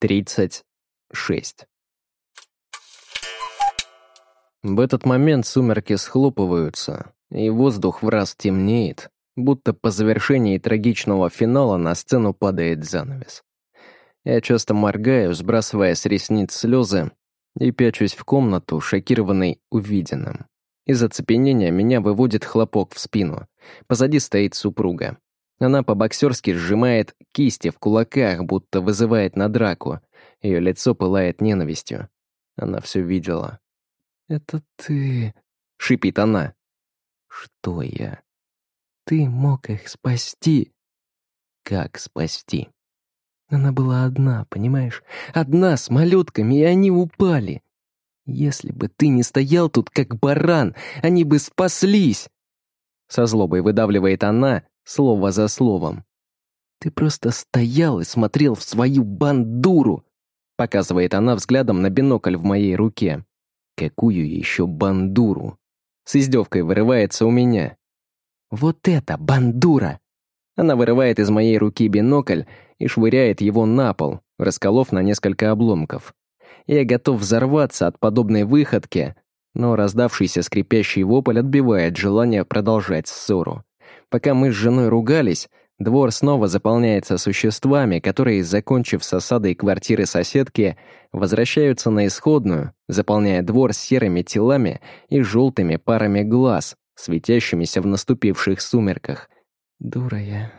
36. В этот момент сумерки схлопываются, и воздух в раз темнеет, будто по завершении трагичного финала на сцену падает занавес. Я часто моргаю, сбрасывая с ресниц слезы, и пячусь в комнату, шокированный увиденным. Из оцепенения меня выводит хлопок в спину. Позади стоит супруга. Она по-боксерски сжимает кисти в кулаках, будто вызывает на драку. Ее лицо пылает ненавистью. Она все видела. «Это ты...» — шипит она. «Что я?» «Ты мог их спасти». «Как спасти?» Она была одна, понимаешь? Одна с малютками, и они упали. Если бы ты не стоял тут, как баран, они бы спаслись. Со злобой выдавливает она, слово за словом. Ты просто стоял и смотрел в свою бандуру. Показывает она взглядом на бинокль в моей руке. Какую еще бандуру? С издевкой вырывается у меня. Вот это бандура! Она вырывает из моей руки бинокль и швыряет его на пол, расколов на несколько обломков. Я готов взорваться от подобной выходки, но раздавшийся скрипящий вопль отбивает желание продолжать ссору. Пока мы с женой ругались, двор снова заполняется существами, которые, закончив с осадой квартиры соседки, возвращаются на исходную, заполняя двор серыми телами и желтыми парами глаз, светящимися в наступивших сумерках. «Дура я.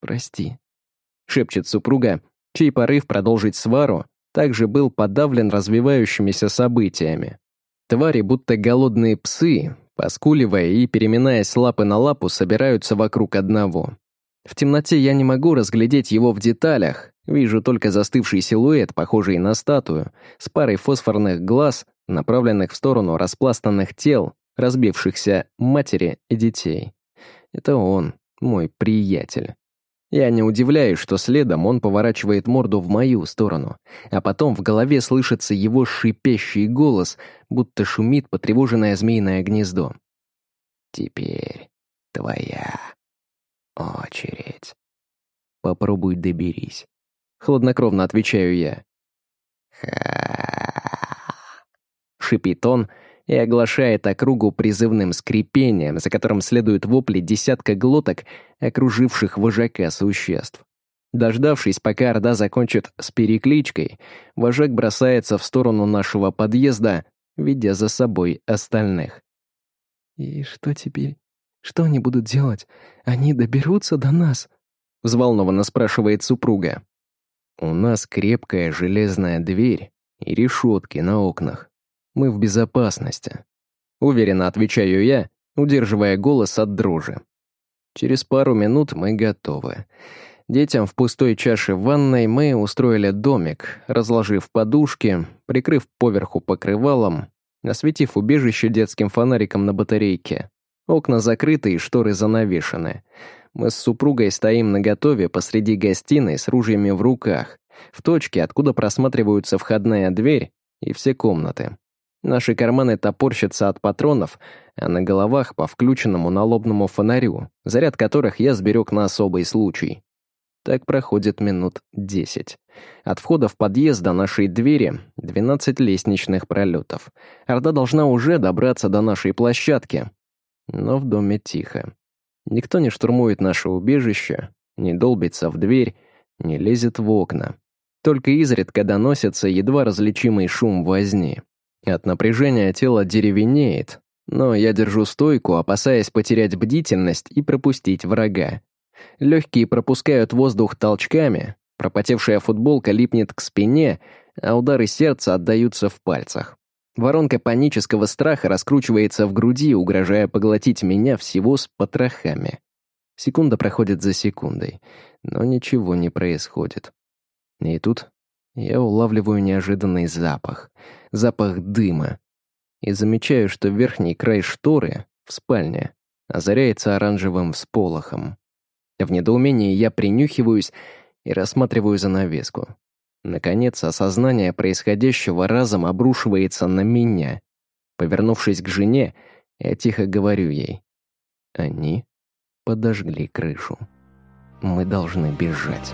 Прости», — шепчет супруга, чей порыв продолжить свару также был подавлен развивающимися событиями. Твари, будто голодные псы, поскуливая и переминаясь лапы на лапу, собираются вокруг одного. В темноте я не могу разглядеть его в деталях, вижу только застывший силуэт, похожий на статую, с парой фосфорных глаз, направленных в сторону распластанных тел, разбившихся матери и детей. Это он, мой приятель. Я не удивляюсь, что следом он поворачивает морду в мою сторону, а потом в голове слышится его шипящий голос, будто шумит потревоженное змеиное гнездо. «Теперь твоя очередь. Попробуй доберись». Хладнокровно отвечаю я. «Ха!» — шипит он, — и оглашает округу призывным скрипением, за которым следуют вопли десятка глоток, окруживших вожака существ. Дождавшись, пока Орда закончит с перекличкой, вожак бросается в сторону нашего подъезда, ведя за собой остальных. «И что теперь? Что они будут делать? Они доберутся до нас?» — взволнованно спрашивает супруга. «У нас крепкая железная дверь и решетки на окнах мы в безопасности. Уверенно отвечаю я, удерживая голос от дрожи. Через пару минут мы готовы. Детям в пустой чаше ванной мы устроили домик, разложив подушки, прикрыв поверху покрывалом, осветив убежище детским фонариком на батарейке. Окна закрыты и шторы занавешены. Мы с супругой стоим наготове посреди гостиной с ружьями в руках, в точке, откуда просматриваются входная дверь и все комнаты. Наши карманы топорщатся от патронов, а на головах по включенному налобному фонарю, заряд которых я сберег на особый случай. Так проходит минут десять. От входа в подъезд до нашей двери 12 лестничных пролетов. Орда должна уже добраться до нашей площадки. Но в доме тихо. Никто не штурмует наше убежище, не долбится в дверь, не лезет в окна. Только изредка доносится едва различимый шум возни. От напряжения тело деревенеет, но я держу стойку, опасаясь потерять бдительность и пропустить врага. Легкие пропускают воздух толчками, пропотевшая футболка липнет к спине, а удары сердца отдаются в пальцах. Воронка панического страха раскручивается в груди, угрожая поглотить меня всего с потрохами. Секунда проходит за секундой, но ничего не происходит. И тут я улавливаю неожиданный запах. Запах дыма. И замечаю, что верхний край шторы в спальне озаряется оранжевым всполохом. В недоумении я принюхиваюсь и рассматриваю занавеску. Наконец, осознание происходящего разом обрушивается на меня. Повернувшись к жене, я тихо говорю ей. Они подожгли крышу. Мы должны бежать.